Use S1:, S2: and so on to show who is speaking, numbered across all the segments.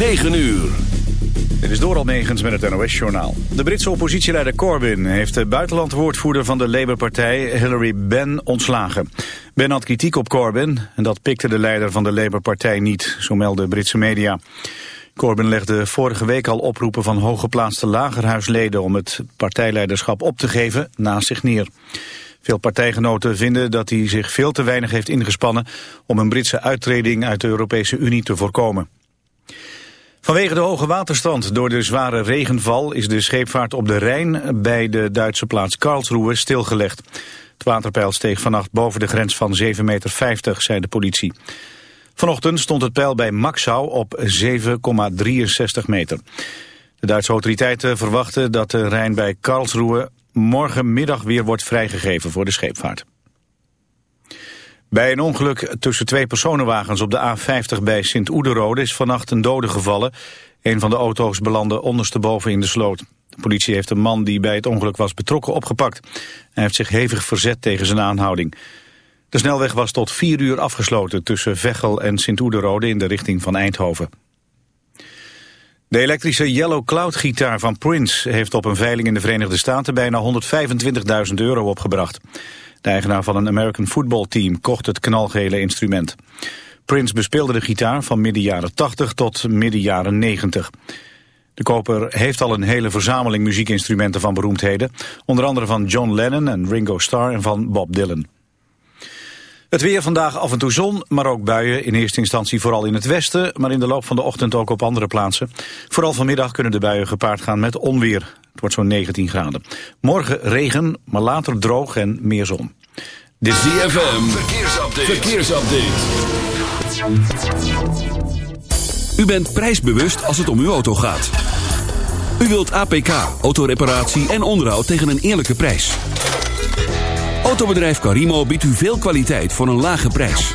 S1: 9 uur.
S2: Dit is Doral Negens met het NOS-journaal. De Britse oppositieleider Corbyn heeft de buitenlandwoordvoerder van de Labour-partij Hilary Benn ontslagen. Ben had kritiek op Corbyn en dat pikte de leider van de Labour-partij niet, zo melden Britse media. Corbyn legde vorige week al oproepen van hooggeplaatste lagerhuisleden om het partijleiderschap op te geven naast zich neer. Veel partijgenoten vinden dat hij zich veel te weinig heeft ingespannen om een Britse uittreding uit de Europese Unie te voorkomen. Vanwege de hoge waterstand door de zware regenval is de scheepvaart op de Rijn bij de Duitse plaats Karlsruhe stilgelegd. Het waterpeil steeg vannacht boven de grens van 7,50 meter, zei de politie. Vanochtend stond het peil bij Maxau op 7,63 meter. De Duitse autoriteiten verwachten dat de Rijn bij Karlsruhe morgenmiddag weer wordt vrijgegeven voor de scheepvaart. Bij een ongeluk tussen twee personenwagens op de A50 bij Sint-Oederode is vannacht een dode gevallen. Een van de auto's belandde ondersteboven in de sloot. De politie heeft een man die bij het ongeluk was betrokken opgepakt. Hij heeft zich hevig verzet tegen zijn aanhouding. De snelweg was tot vier uur afgesloten tussen Veghel en Sint-Oederode in de richting van Eindhoven. De elektrische Yellow Cloud gitaar van Prince heeft op een veiling in de Verenigde Staten bijna 125.000 euro opgebracht. De eigenaar van een American Football Team kocht het knalgele instrument. Prince bespeelde de gitaar van midden jaren 80 tot midden jaren 90. De koper heeft al een hele verzameling muziekinstrumenten van beroemdheden. Onder andere van John Lennon en Ringo Starr en van Bob Dylan. Het weer vandaag af en toe zon, maar ook buien. In eerste instantie vooral in het westen, maar in de loop van de ochtend ook op andere plaatsen. Vooral vanmiddag kunnen de buien gepaard gaan met onweer. Het wordt zo'n 19 graden. Morgen regen, maar later droog en meer zon.
S1: Dit is DFM, verkeersupdate. verkeersupdate. U bent prijsbewust als het om uw auto gaat. U wilt APK, autoreparatie en onderhoud tegen een eerlijke prijs. Autobedrijf Carimo biedt u veel kwaliteit voor een lage prijs.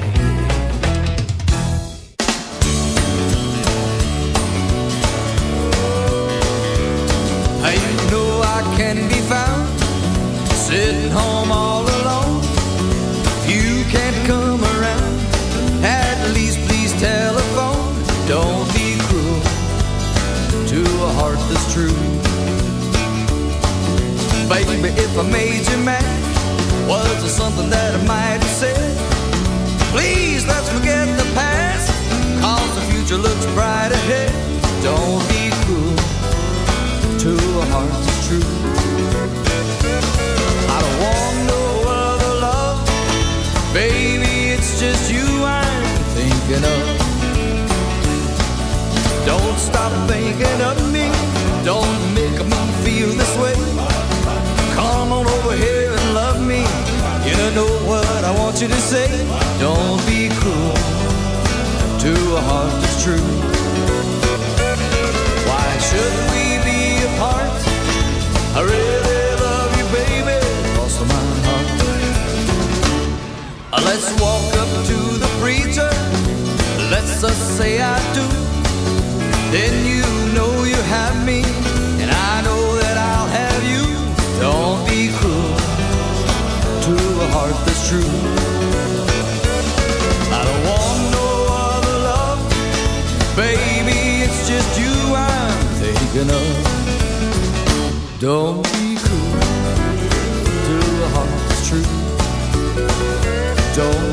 S3: I made you mad, was there something that I might have said? Please let's forget the past, cause the future looks bright ahead. Don't be cruel to a heart that's true. I don't want no other love, baby. It's just you I'm thinking of. Don't stop thinking of me. Don't make me feel this way. I want you to say. Don't be cruel to a heart that's true. Why should we be apart? I really love you, baby. Cross my heart. Let's walk up to the preacher. Let's just say I do. Then you know you have me, and I know that I'll have you. Don't be cruel to a heart that's true. Thinking of. Don't be cruel to a heart that's true. Don't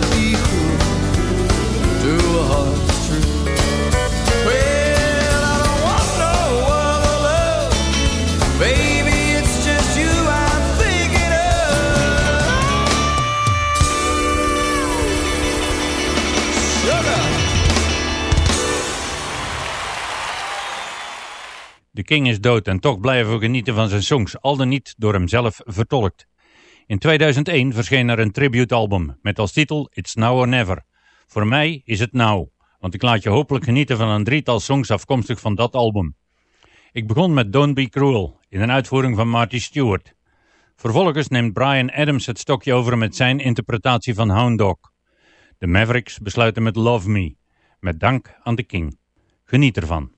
S4: King is dood en toch blijven we genieten van zijn songs, al dan niet door hemzelf vertolkt. In 2001 verscheen er een tributealbum met als titel It's Now or Never. Voor mij is het nou, want ik laat je hopelijk genieten van een drietal songs afkomstig van dat album. Ik begon met Don't Be Cruel, in een uitvoering van Marty Stewart. Vervolgens neemt Brian Adams het stokje over met zijn interpretatie van Hound Dog. De Mavericks besluiten met Love Me, met dank aan de King. Geniet ervan.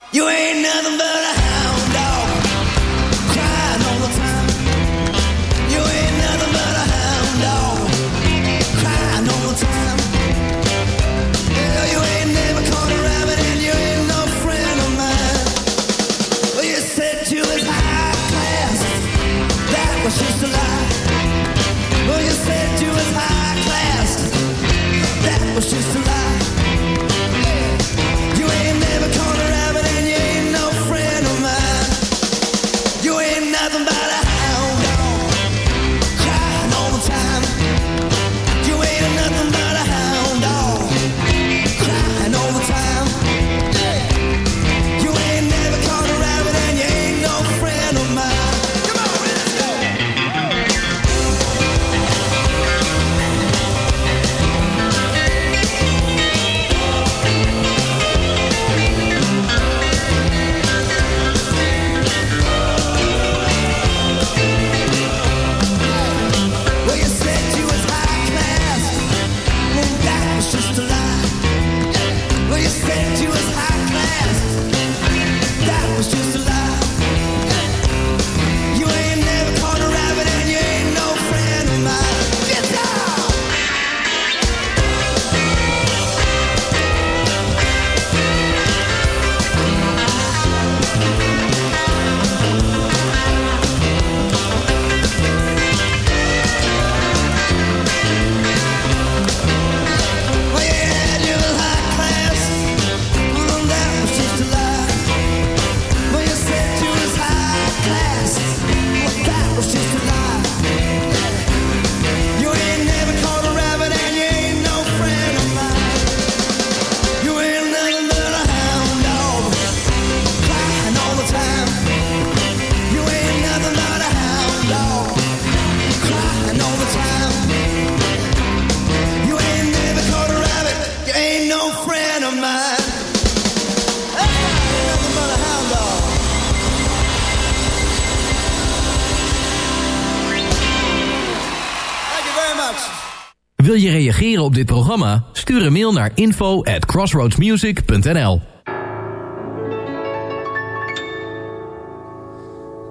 S5: programma? Stuur een mail naar info at crossroadsmusic.nl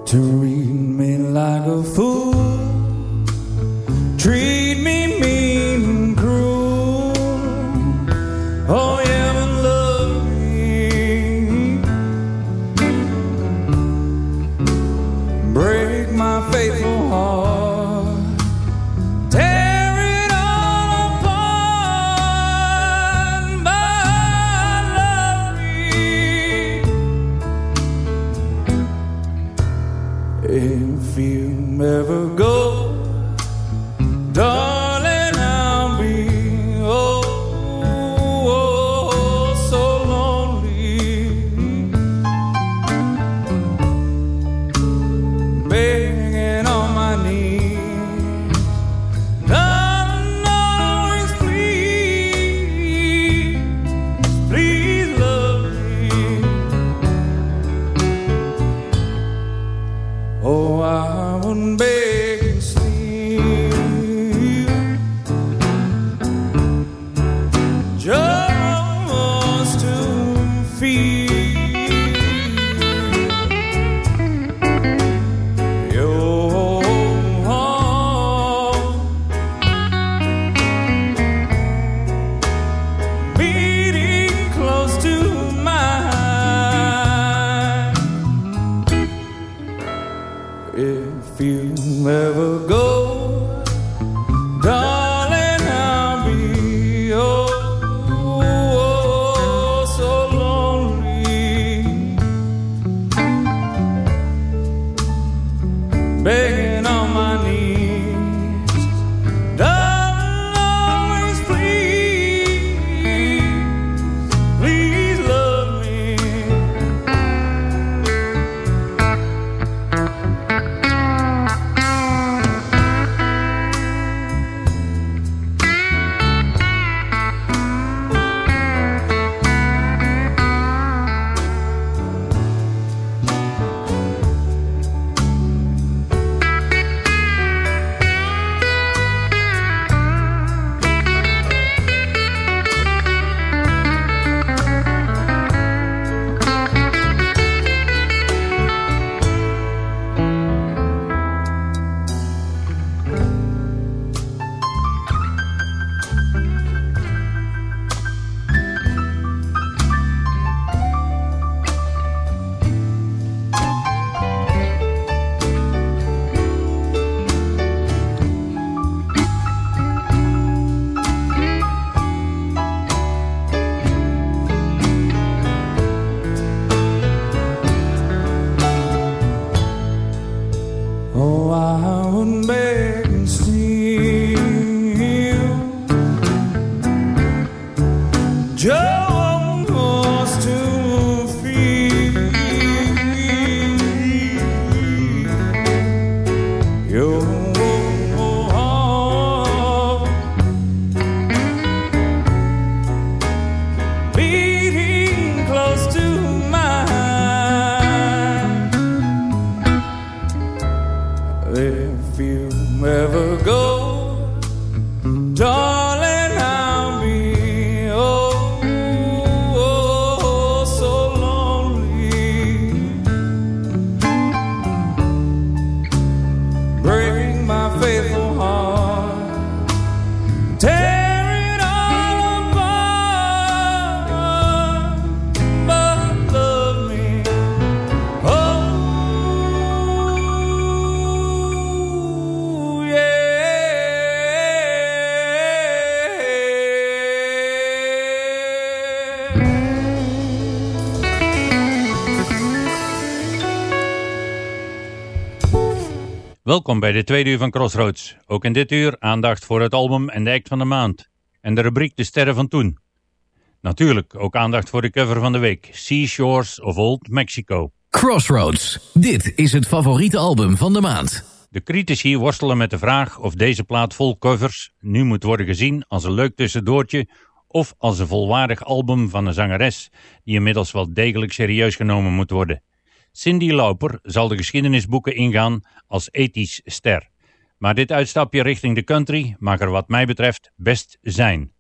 S6: To read me like a fool Treat
S7: Welkom bij de tweede uur van Crossroads. Ook in dit uur aandacht voor het album en de act van de maand. En de rubriek De Sterren van Toen. Natuurlijk ook aandacht voor de cover van de week. Seashores of Old Mexico.
S5: Crossroads. Dit is het favoriete album van de maand.
S7: De critici worstelen met de vraag of deze plaat vol covers nu moet worden gezien als een leuk tussendoortje of als een volwaardig album van een zangeres die inmiddels wel degelijk serieus genomen moet worden. Cindy Lauper zal de geschiedenisboeken ingaan als ethisch ster. Maar dit uitstapje richting de country mag er wat mij betreft best zijn.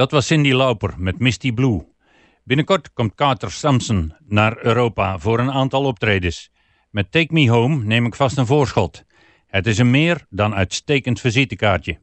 S7: Dat was Cindy Lauper met Misty Blue. Binnenkort komt Carter Sampson naar Europa voor een aantal optredens. Met Take Me Home neem ik vast een voorschot. Het is een meer dan uitstekend visitekaartje.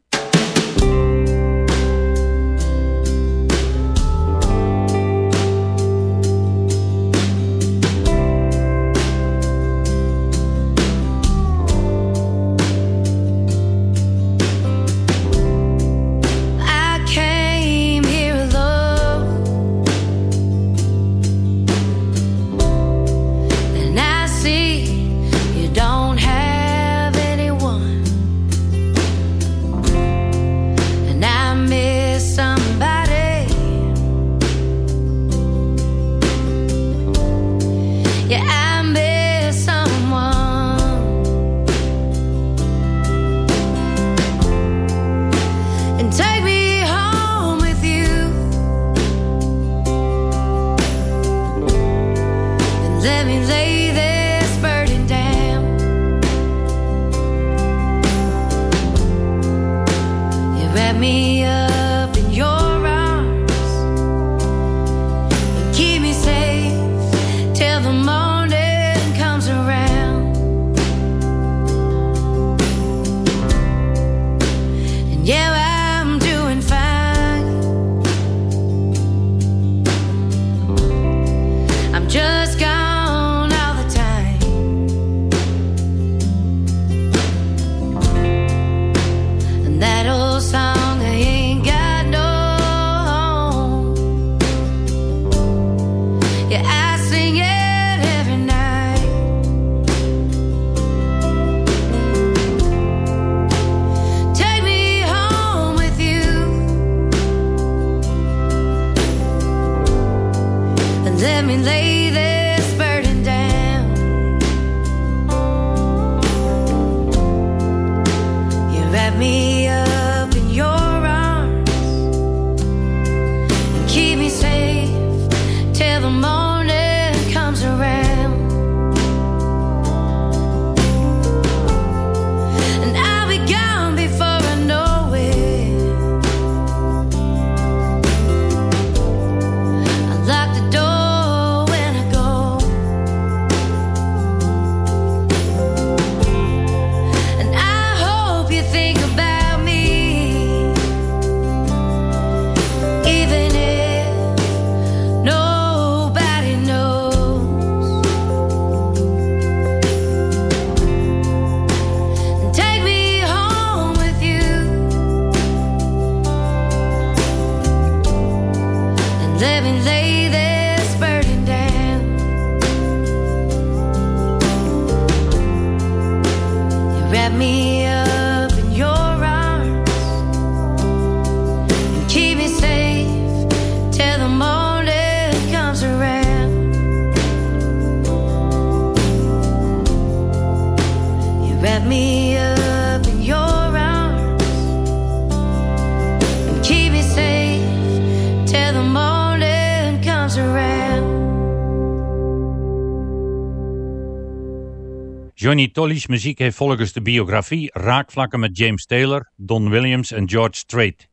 S7: Johnny Tolly's muziek heeft volgens de biografie raakvlakken met James Taylor, Don Williams en George Strait.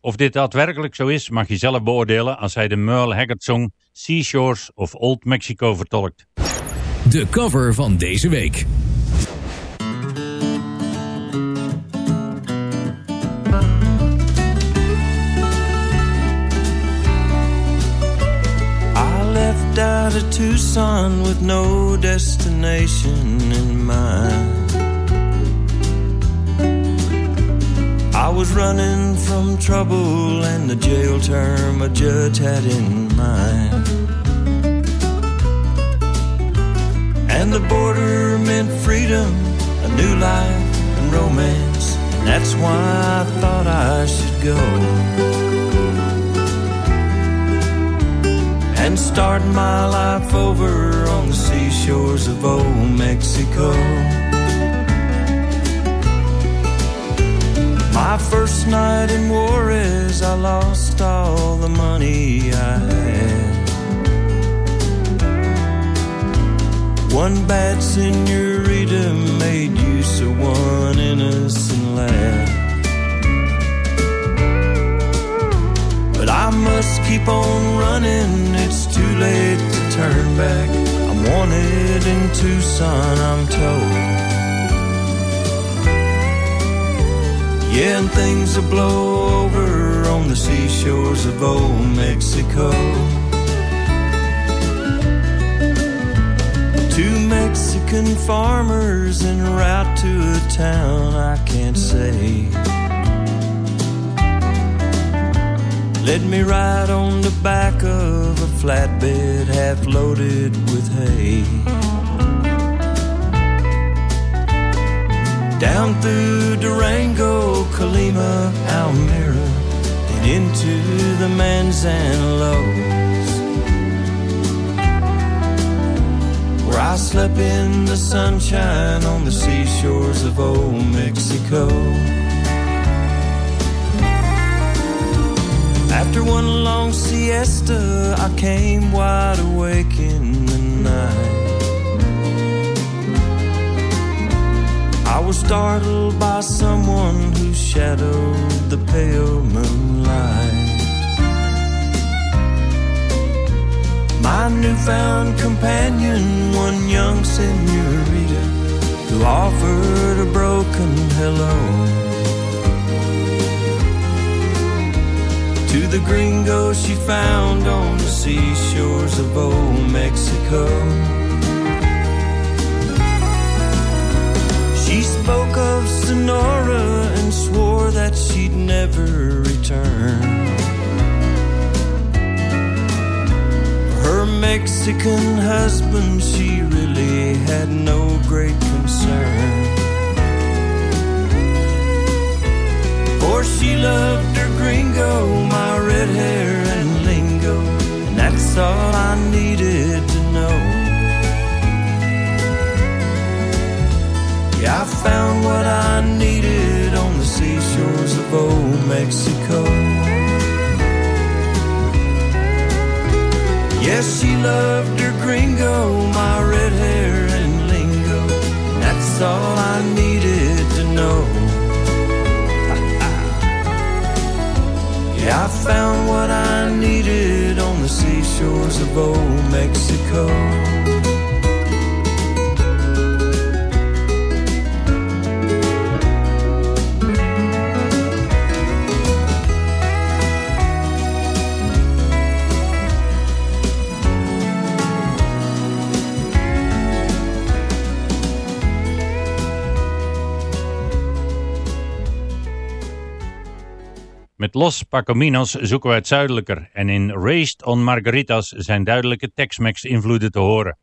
S7: Of dit daadwerkelijk zo is, mag je zelf beoordelen als hij de Merle Haggard song Seashores of Old Mexico vertolkt.
S5: De cover van deze week.
S3: Left out of Tucson with no destination in mind. I was running from trouble and the jail term a judge had in mind. And the border meant freedom, a new life, and romance. And that's why I thought I should go. And start my life over on the seashores of old Mexico. My first night in Juarez, I lost all the money I had. One bad senorita made use of one innocent lad. I must keep on running, it's too late to turn back. I'm wanted in Tucson, I'm told. Yeah, and things will blow over on the seashores of old Mexico. Two Mexican farmers en route to a town I can't say. Let me ride on the back of a flatbed half loaded with hay. Down through Durango, Colima, Almira, and into the Manzanalos. Where I slept in the sunshine on the seashores of old Mexico. After one long siesta, I came wide awake in the night. I was startled by someone who shadowed the pale moonlight. My newfound companion, one young senorita, who offered a broken hello. To the gringo she found on the seashores of old Mexico. She spoke of Sonora and swore that she'd never return. Her Mexican husband, she really had no great concern. For she loved her gringo, my red hair and lingo, and that's all I needed to know. Yeah, I found what I needed on the seashores of old Mexico. Yes, she loved her gringo, my red hair and lingo, and that's all I needed to know. Yeah, I found what I needed on the seashores of old Mexico.
S8: Met Los Pacominos zoeken we het zuidelijker en in Raised on Margaritas zijn duidelijke Tex-Mex invloeden te horen.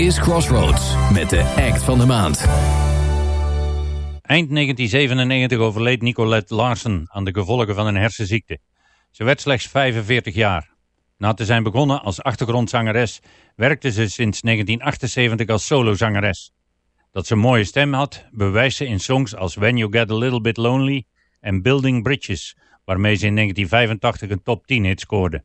S5: is Crossroads met de act van de maand.
S7: Eind 1997 overleed Nicolette Larsen aan de gevolgen van een hersenziekte. Ze werd slechts 45 jaar. Na te zijn begonnen als achtergrondzangeres werkte ze sinds 1978 als solozangeres. Dat ze een mooie stem had, bewijst ze in songs als When You Get A Little Bit Lonely en Building Bridges, waarmee ze in 1985 een top 10 hit scoorde.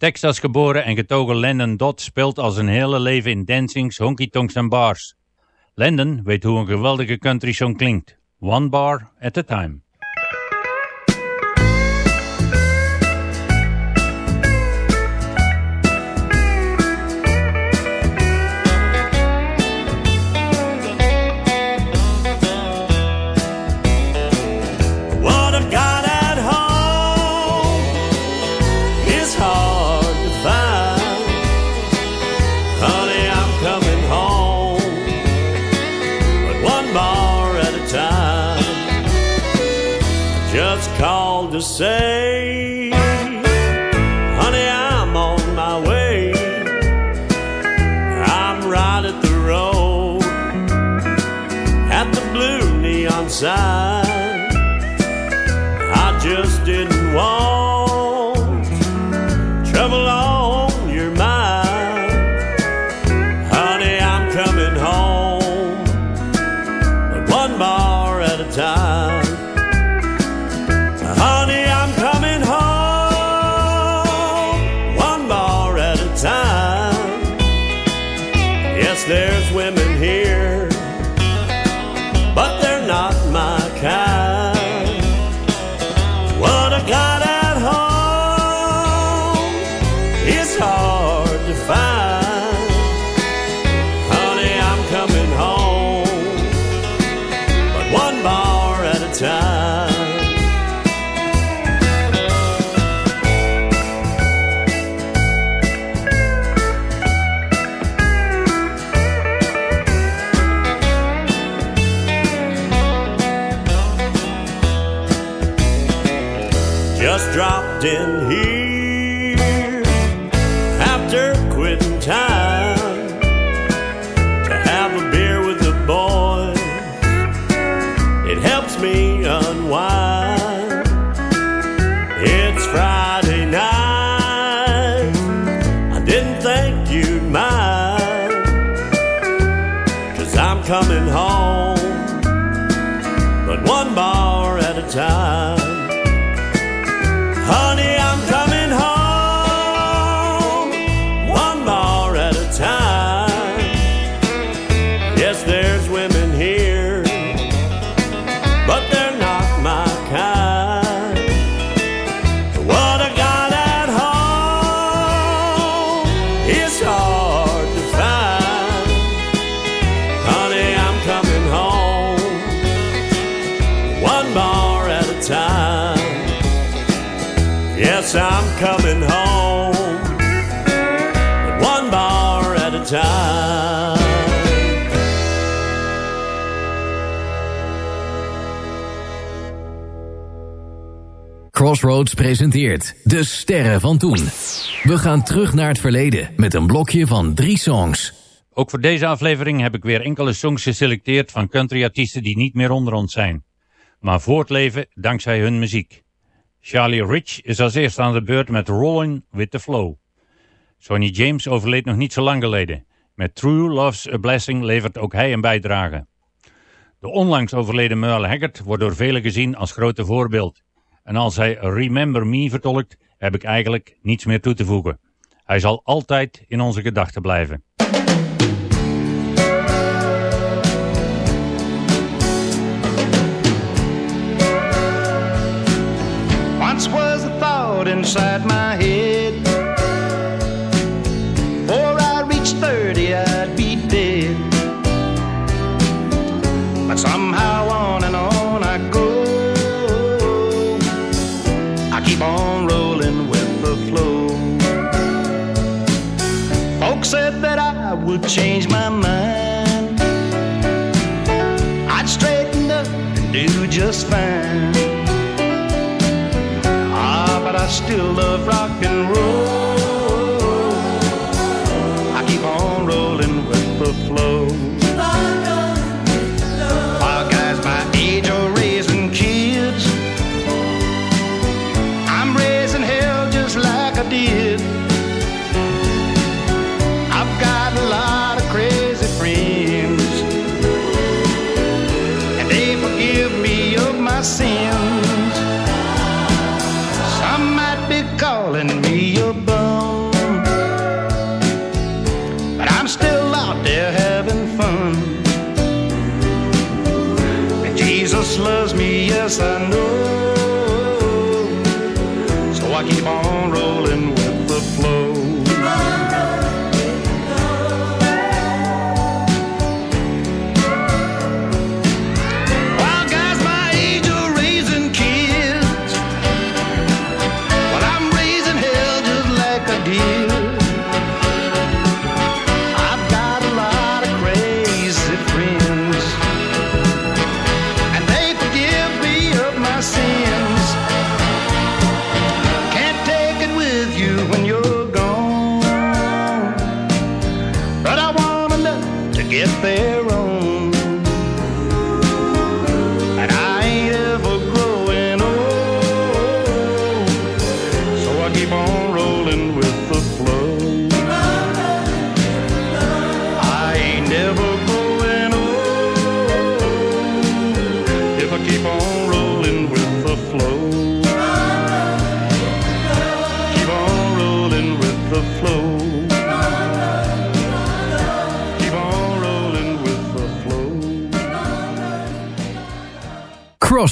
S8: Texas geboren en getogen Landon Dodd speelt al zijn hele leven in dancings, honky-tonks en bars. Landon weet hoe een geweldige country song klinkt.
S9: One bar at a time. Time. Coming home, but one bar at a time.
S5: Crossroads presenteert De Sterren van Toen. We gaan terug naar het verleden met een blokje van drie songs.
S8: Ook voor deze aflevering heb ik weer enkele songs geselecteerd van countryartiesten die niet meer onder ons zijn. Maar voortleven dankzij hun muziek. Charlie Rich is als eerste aan de beurt met Rollin' with the Flow. Sonny James overleed nog niet zo lang geleden. Met True Love's a Blessing levert ook hij een bijdrage. De onlangs overleden Merle Haggard wordt door velen gezien als grote voorbeeld. En als hij Remember Me vertolkt, heb ik eigenlijk niets meer toe te voegen. Hij zal altijd in onze gedachten blijven.
S10: Inside my head. Before I reached 30, I'd be dead. But somehow on and on I go. I keep on rolling with the flow. Folks said that I would change my mind. I'd straighten up and do just fine. Still love rock and roll. Yes I know.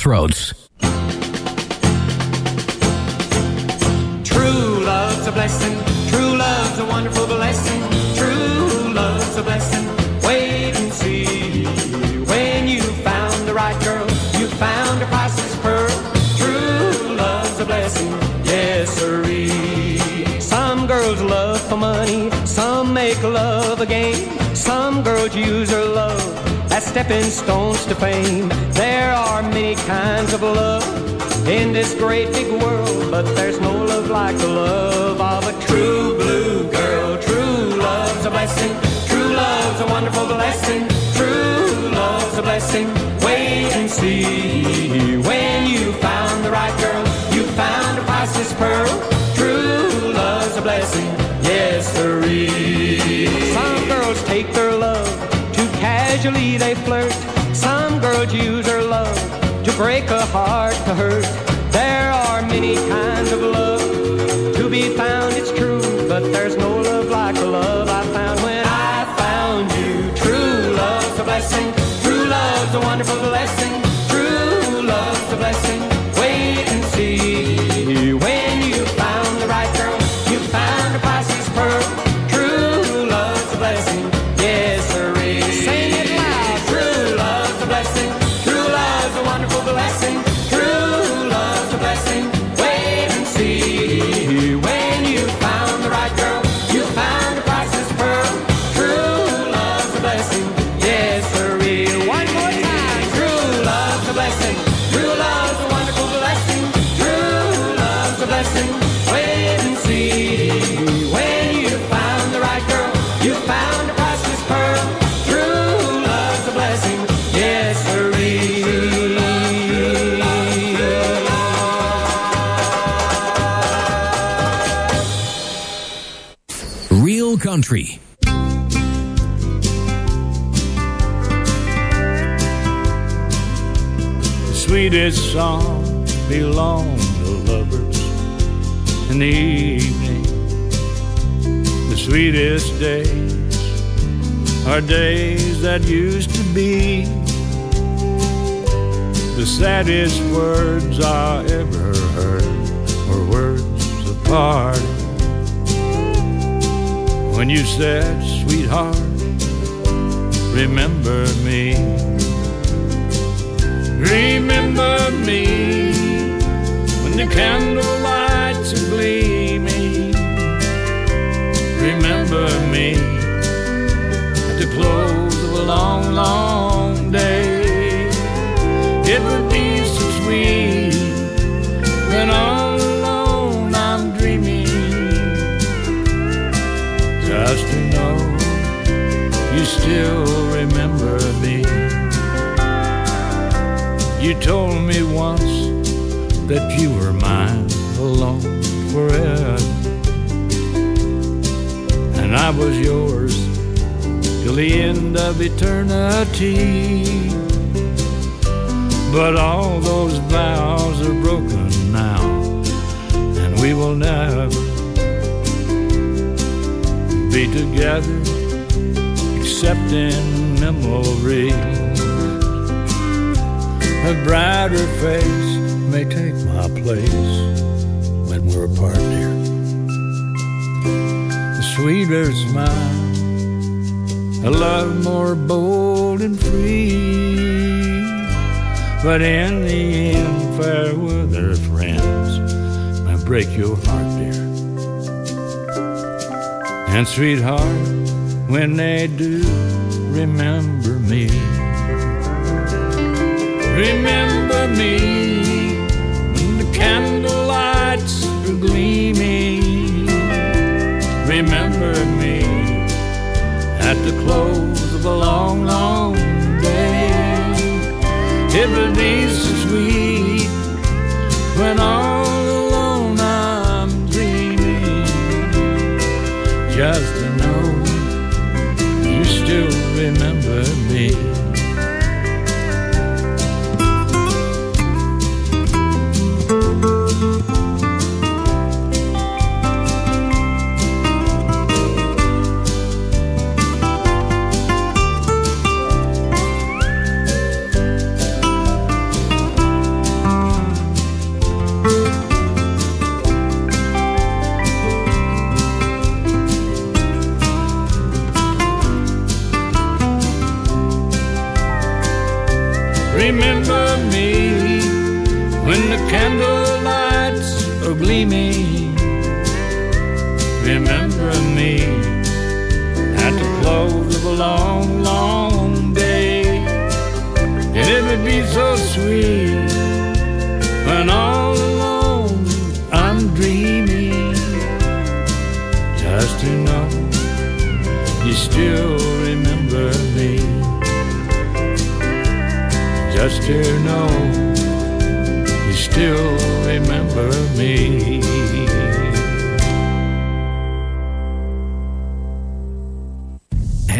S5: Crossroads.
S11: True love's a blessing. True love's a wonderful blessing. True love's a blessing. Wait and see. When you found the right girl, you found a priceless pearl. True love's a blessing. Yes, sirree. Some girls love for money. Some make love a game. Some girls use their love stepping stones to fame. There are many kinds of love in this great big world, but there's no love like the love of a true blue girl. True love's a blessing. True love's a wonderful blessing. True love's a blessing. Wait and see. When you found the right girl, you found a priceless pearl. True love's a blessing. Yes, sirree. Some girls take their casually, they flirt. Some girls use their love to break a heart to hurt. There are many kinds of love to be found,
S5: Country.
S6: The sweetest song belong to lovers in the evening. The sweetest days are days that used to be. The saddest words I ever heard were words of parting. When you said, sweetheart, remember me. Remember me when the candle lights are gleaming. Remember me at the close of a long, long day. It would be so sweet when all Just to know you still remember me. You told me once that you were mine alone forever. And I was yours till the end of eternity. But all those vows are broken now, and we will never be together except in memory. a brighter face may take my place when we're apart, dear. A sweeter smile, a love more bold and free. But in the end, fair weather friends may break your heart. And sweetheart, when they do, remember me. Remember me when the candle lights are gleaming. Remember me at the close of a long, long day. It would be so sweet when all Just to know you still remember me. Remember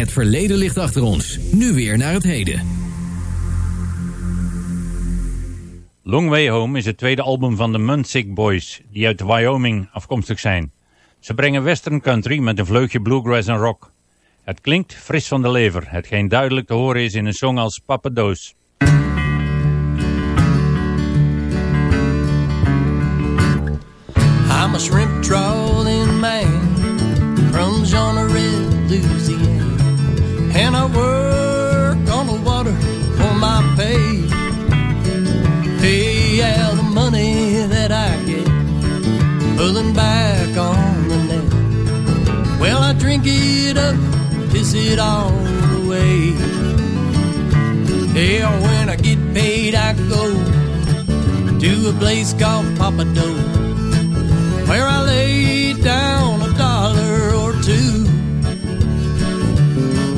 S5: Het verleden ligt achter ons. Nu weer naar het heden.
S8: Long Way Home is het tweede album van de Munsick Boys, die uit Wyoming afkomstig zijn. Ze brengen western country met een vleugje bluegrass en rock. Het klinkt fris van de lever, hetgeen duidelijk te horen is in een song als Papa Doos.
S12: I'm a shrimp trawling man from Louisiana. Drink it up, piss it all away. Yeah, when I get paid, I go to a place called Papa Doe where I lay down a dollar or two.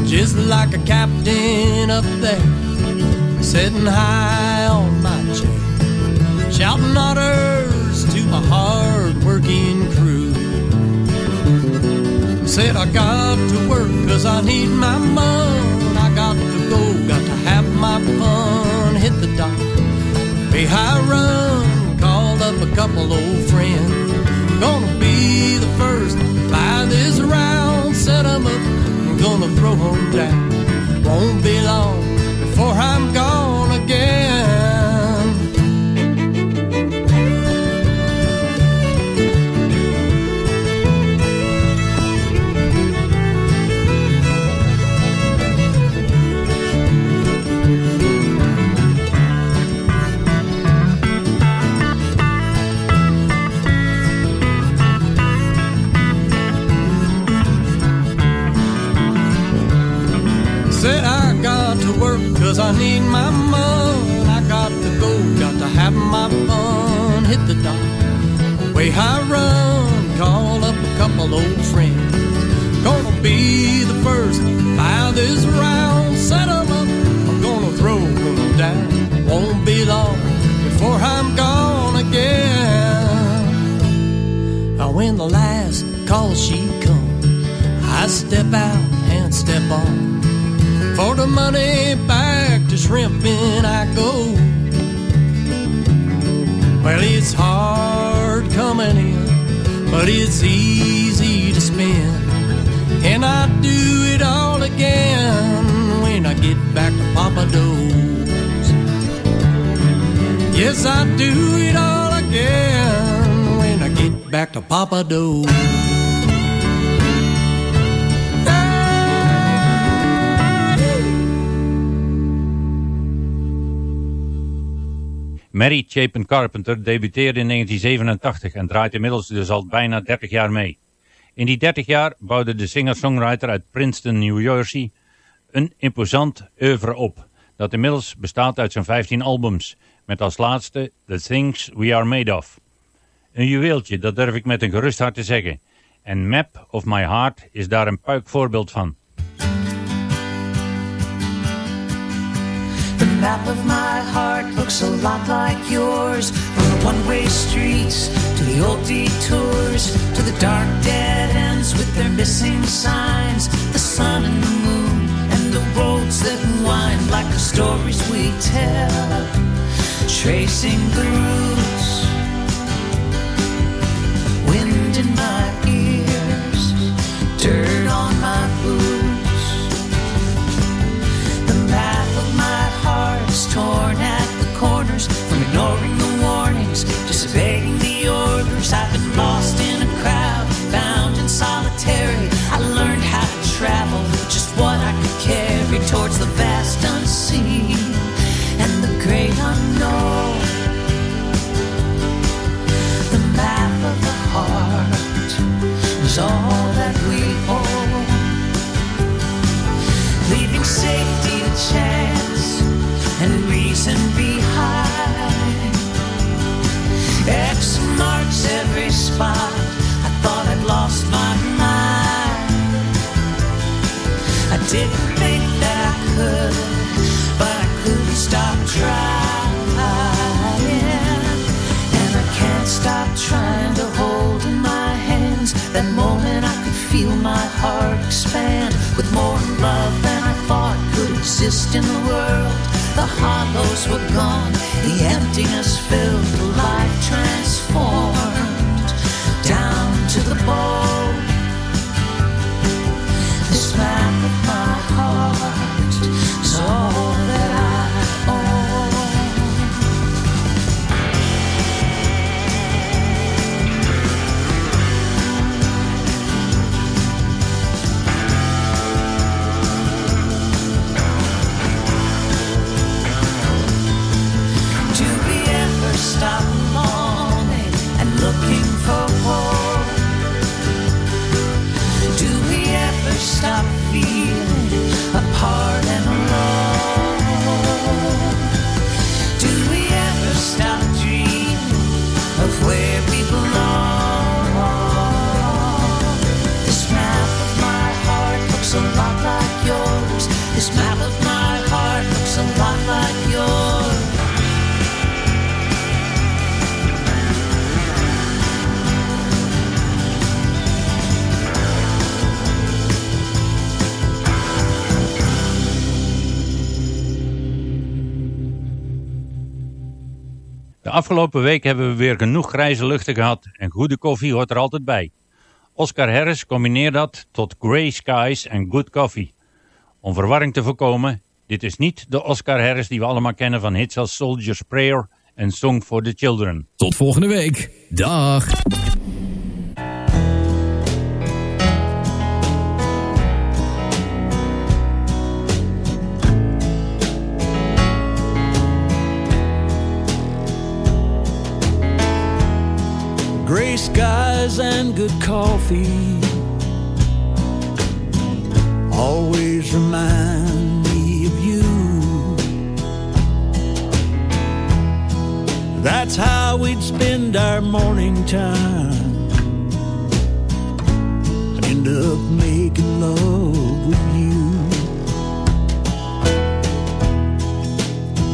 S12: Just like a captain up there, sitting high on my chair, shouting orders to my hard working crew. Said I got to work cause I need my money. I got to go, got to have my fun. Hit the dock, pay high run, called up a couple old friends. Gonna be the first by this round. Set 'em up, gonna throw 'em down. I need my money. I got to go, got to have my fun. Hit the dock, way high run. Call up a couple old friends. Gonna be the first by this round. Set up, I'm gonna throw 'em down. Won't be long before I'm gone again. Now when the last call she comes, I step out and step on. For the money back to shrimping I go. Well, it's hard coming in, but it's easy to spend. And I do it all again when I get back to Papa Do's. Yes, I'd do it all again when I get back to Papa Doe.
S8: Mary Chapin Carpenter debuteerde in 1987 en draait inmiddels dus al bijna 30 jaar mee. In die 30 jaar bouwde de singer-songwriter uit Princeton, New Jersey een imposant oeuvre op, dat inmiddels bestaat uit zijn 15 albums, met als laatste The Things We Are Made Of. Een juweeltje, dat durf ik met een gerust hart te zeggen. En Map of My Heart is daar een puik voorbeeld van.
S13: Map of my heart looks a lot like yours. From the one-way streets to the old detours to the dark dead ends with their missing signs. The sun and the moon and the roads that wind like the stories we tell. Tracing the roots, wind in my ears, dirt torn at the corners from ignoring the warnings, disobeying the orders. I've been lost in a crowd, bound in solitary. I learned how to travel, just what I could carry towards the vast unseen and the great unknown. The map of the heart is all that we own leaving safety Stop trying to hold in my hands that moment I could feel my heart expand with more love than I thought could exist in the world. The hollows were gone, the emptiness
S8: afgelopen week hebben we weer genoeg grijze luchten gehad en goede koffie hoort er altijd bij. Oscar Harris combineert dat tot Grey Skies en Good Coffee. Om verwarring te voorkomen, dit is niet de Oscar Harris die we allemaal kennen van hits als Soldier's Prayer en Song for the Children.
S5: Tot volgende week. Dag.
S3: Gray skies and good coffee always remind me of you. That's how we'd spend our morning time. I'd end up making love with you.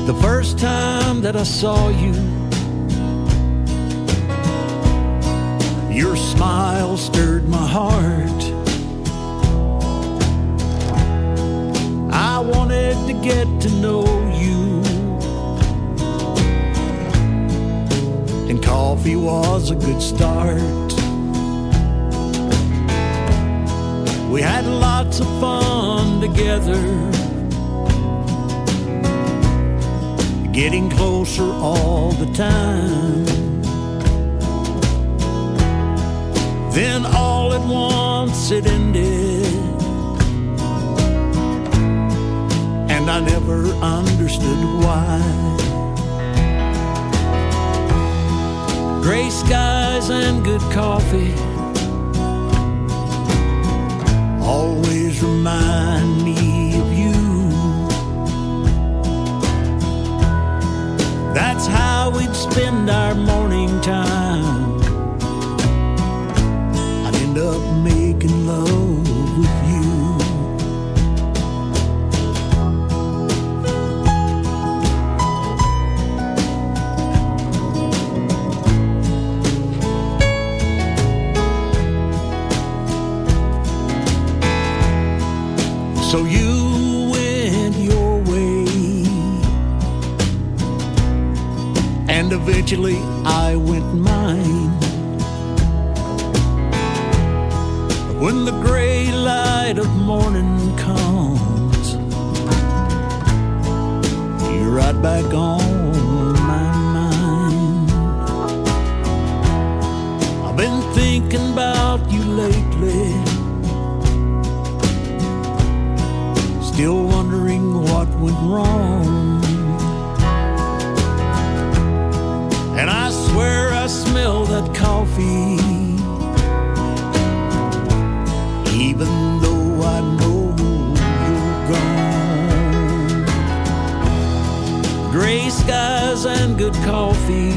S3: The first time that I saw you. Your smile stirred my heart. I wanted to get to know you. And coffee was a good start. We had lots of fun together. getting closer all the time. Then all at once it ended, and I never understood why. Gray skies and good coffee always remind me of you. That's how we'd spend our morning time. Up making love with you. So you went your way, and eventually I went mine. When the gray light of morning comes, you're right back on my mind. I've been thinking about you lately. Still wondering what went wrong. And I swear I smell that coffee. Skies and good coffee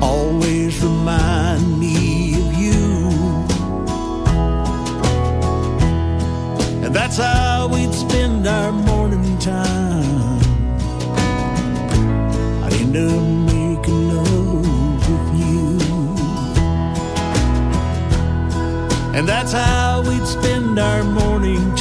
S3: always remind me of you. And that's how we'd spend our morning time. I'd end up making love with you. And that's how we'd spend our morning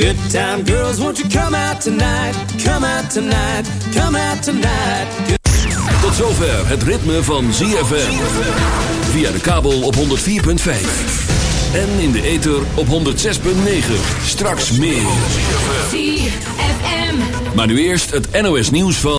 S11: Good time girls, won't you come out tonight? Come out tonight, come out tonight.
S1: Tot zover het ritme van ZFM. Via de kabel op 104.5. En in de ether op 106.9. Straks meer.
S14: ZFM.
S1: Maar nu eerst het NOS nieuws van...